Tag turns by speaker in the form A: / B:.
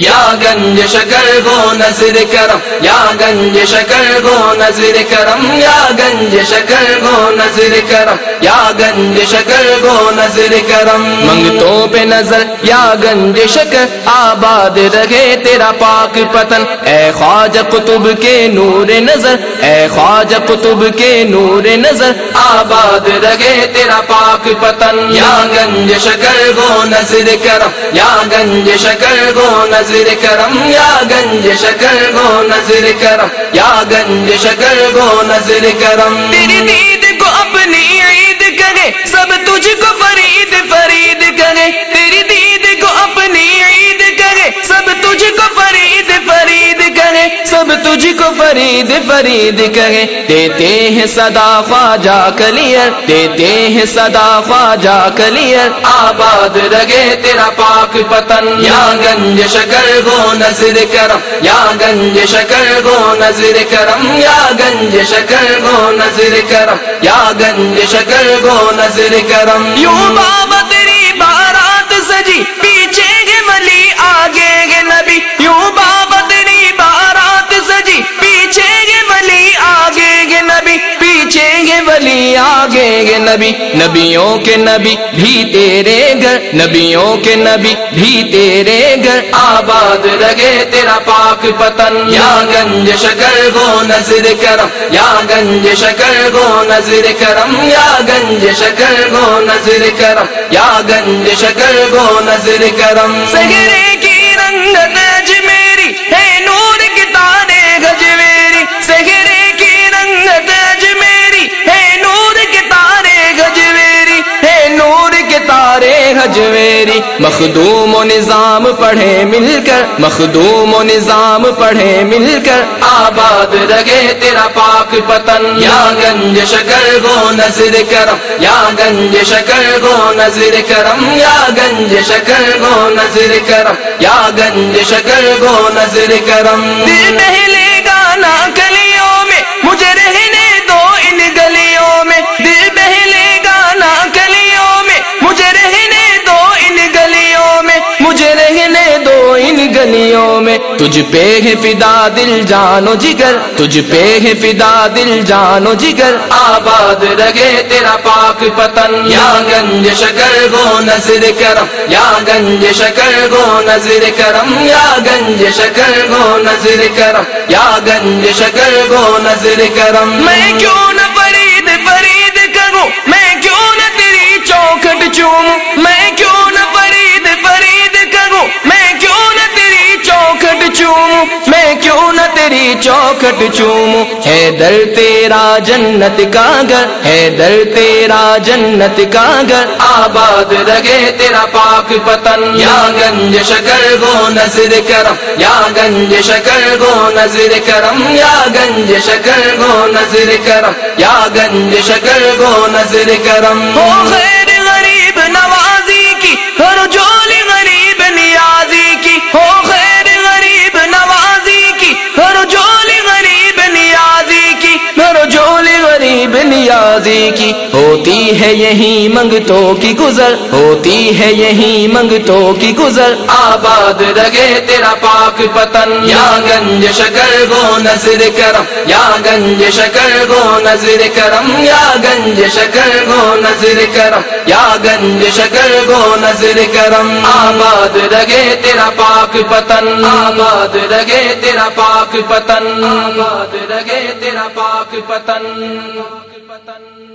A: یا گنج شکر گو نظر کرم، یا گنج شکر گو نظر کرم، یا گنج شکر گو نظر کرم، یا گنج شکر گو نظر کرم۔ منگتوں پہ نظر، یا گنج شکر، آباد رہے تیرا پاک پتن۔ اے خواج قطب کے نور نظر، اے خواج قطب کے نور نظر۔ آباد رہے تیرا پاک پتن۔ یا گنج شکر گو نظر کرم، یا گنج شکر گو نظر کرم، یا گنج شکر گو نظر کرم، یا گنج شکر گو نظر کرم۔ تیری دید کو اپنی کرے سب تجھ کو فرید فرید کہے، دیتے ہیں صدا خواجہ کلیئر دیتے ہیں صدا خواجہ کلیئر آباد رگے تیرا پاک پتن یا گنج شکر گو نظر کرم، یا گنج شکر گو نظر کرم، یا گنج شکر گو نظر کرم، یا گنج شکر گو نظر کرم۔ یوں آگے گے نبی، نبیوں کے نبی بھی تیرے گھر، نبیوں کے نبی بھی تیرے گھر۔ آباد رگے تیرا پاک پتن یا گنج شکر گو نظر کرم، یا گنج شکر گو نظر کرم۔ یا گنج شکر گو نظر کرم، یا گنج شکر گو نظر کرم۔ سگرے تارے گجویری مخدوم و نظام پڑھے مل کر مخدوم و نظام پڑھے مل کر آباد رگے تیرا پاک پتن یا گنج شکر گو نظر کرم، یا گنج شکر گو نظر کرم۔ یا گنج شکر گو نظر کرم، یا گنج شکر گو نظر کرم۔ دل پہلے گانا گلیوں تجھ پہ ہے فدا دل جانو جگر، تجھ پہ ہے فدا دل جانو جگر۔ آباد رگے تیرا پاک پتن یا گنج شکر گو نظر کرم، یا گنج شکر گو نظر کرم۔ یا گنج شکر گو نظر کرم۔ یا گنج شکر گو نظر کرم۔ میں کیوں نہ فرید فرید کروں؟ میں کیوں نہ تیری چوکھٹ چوم نہ تیری چوکھٹ چوم ہے در تیرا جنت کا گھر، ہے در تیرا جنت کا گھر۔ آباد رگے تیرا پاک پتن یا گنج شکر گو نظر کرم، یا گنج شکر گو نظر کرم۔ یا گنج شکر گو نظر کرم، یا گنج شکر گو نظر کرم۔ نیازی کی ہوتی ہے یہی منگتوں کی گزر، ہوتی ہے یہی منگتوں کی گزر۔ آباد رگے تیرا پاک پتن یا گنج شکر گو نظر کرم، یا گنج شکر گو نظر کرم۔ یا گنج شکر گو نظر کرم۔ یا گنج شکر گو نظر کرم۔ آباد رگے تیرا پاک پتن آباد رگے تیرا پاک پتن آباد رگے تیرا پاک پتن